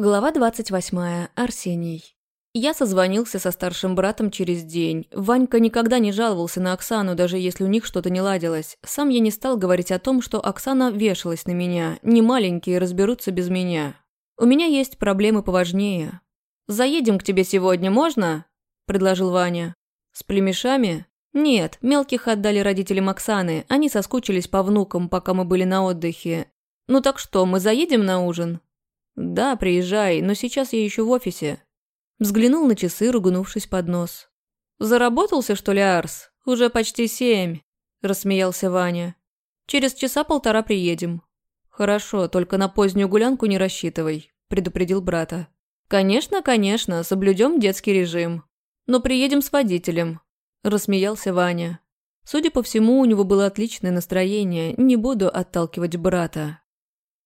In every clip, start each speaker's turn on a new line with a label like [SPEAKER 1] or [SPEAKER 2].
[SPEAKER 1] Глава 28. Арсений. Я созвонился со старшим братом через день. Ванька никогда не жаловался на Оксану, даже если у них что-то не ладилось. Сам я не стал говорить о том, что Оксана вешалась на меня. Не маленькие разберутся без меня. У меня есть проблемы поважнее. «Заедем к тебе сегодня, можно?» – предложил Ваня. «С племешами?» «Нет, мелких отдали родителям Оксаны. Они соскучились по внукам, пока мы были на отдыхе. Ну так что, мы заедем на ужин?» «Да, приезжай, но сейчас я еще в офисе». Взглянул на часы, ругнувшись под нос. «Заработался, что ли, Арс? Уже почти семь», – рассмеялся Ваня. «Через часа полтора приедем». «Хорошо, только на позднюю гулянку не рассчитывай», – предупредил брата. «Конечно, конечно, соблюдем детский режим. Но приедем с водителем», – рассмеялся Ваня. Судя по всему, у него было отличное настроение, не буду отталкивать брата.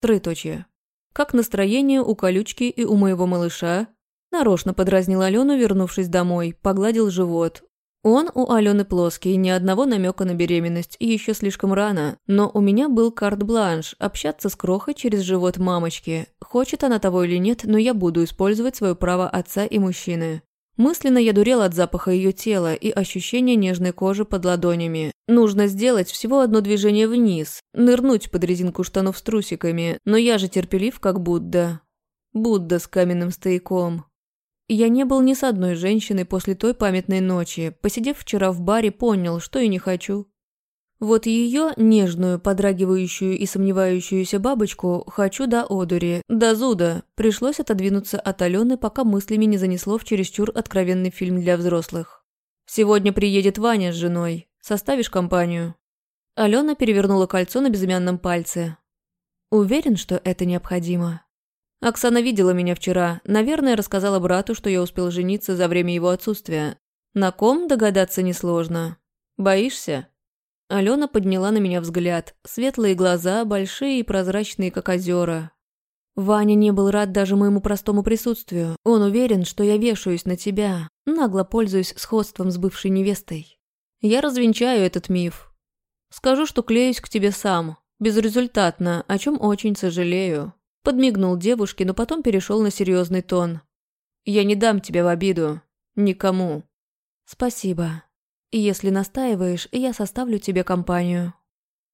[SPEAKER 1] Троеточие. Как настроение у колючки и у моего малыша? Нарочно подразнил Алену, вернувшись домой, погладил живот. Он у Алены плоский, ни одного намека на беременность, и еще слишком рано. Но у меня был карт-бланш, общаться с крохой через живот мамочки. Хочет она того или нет, но я буду использовать свое право отца и мужчины. Мысленно я дурел от запаха ее тела и ощущения нежной кожи под ладонями. Нужно сделать всего одно движение вниз, нырнуть под резинку штанов с трусиками, но я же терпелив, как Будда. Будда с каменным стояком. Я не был ни с одной женщиной после той памятной ночи. Посидев вчера в баре, понял, что и не хочу. Вот ее, нежную, подрагивающую и сомневающуюся бабочку, хочу до одури, до зуда. Пришлось отодвинуться от Алены, пока мыслями не занесло в чересчур откровенный фильм для взрослых. «Сегодня приедет Ваня с женой. Составишь компанию?» Алена перевернула кольцо на безымянном пальце. «Уверен, что это необходимо?» Оксана видела меня вчера. Наверное, рассказала брату, что я успел жениться за время его отсутствия. На ком догадаться несложно. Боишься? Алена подняла на меня взгляд. Светлые глаза, большие и прозрачные, как озера. Ваня не был рад даже моему простому присутствию. Он уверен, что я вешаюсь на тебя, нагло пользуюсь сходством с бывшей невестой. Я развенчаю этот миф. Скажу, что клеюсь к тебе сам. Безрезультатно, о чем очень сожалею. Подмигнул девушке, но потом перешел на серьезный тон. Я не дам тебя в обиду. Никому. Спасибо. Если настаиваешь, я составлю тебе компанию».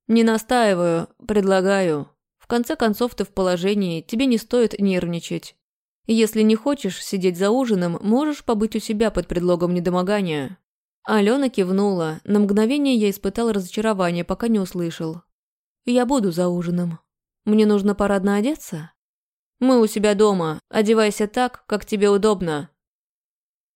[SPEAKER 1] «Не настаиваю, предлагаю. В конце концов, ты в положении, тебе не стоит нервничать. Если не хочешь сидеть за ужином, можешь побыть у себя под предлогом недомогания». Алена кивнула. На мгновение я испытал разочарование, пока не услышал. «Я буду за ужином. Мне нужно парадно одеться?» «Мы у себя дома. Одевайся так, как тебе удобно»,